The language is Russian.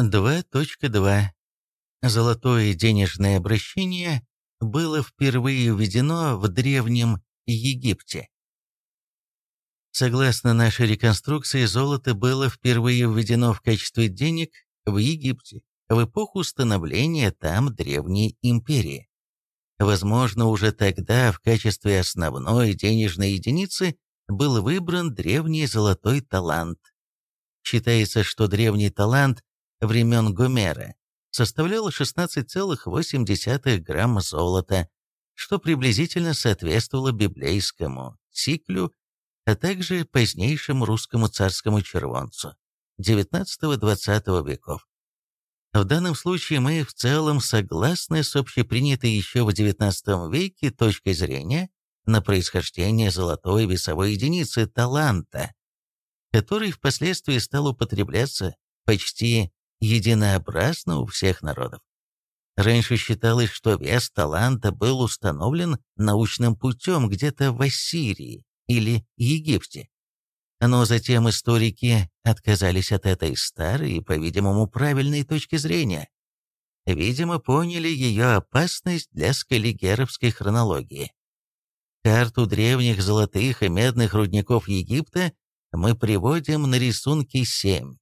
2.2. Золотое денежное обращение было впервые введено в Древнем Египте. Согласно нашей реконструкции, золото было впервые введено в качестве денег в Египте в эпоху становления там Древней империи. Возможно, уже тогда в качестве основной денежной единицы был выбран древний золотой талант. Считается, что древний талант времен Гомера составлял 16,8 грамма золота, что приблизительно соответствовало библейскому сиклю, а также позднейшему русскому царскому червонцу XIX-XX веков. В данном случае мы в целом согласны с общепринятой еще в XIX веке точкой зрения на происхождение золотой весовой единицы таланта, который впоследствии стал употребляться почти единообразно у всех народов. Раньше считалось, что вес таланта был установлен научным путем где-то в Ассирии или Египте. Но затем историки отказались от этой старой и, по-видимому, правильной точки зрения. Видимо, поняли ее опасность для скаллигеровской хронологии. Карту древних золотых и медных рудников Египта мы приводим на рисунке 7.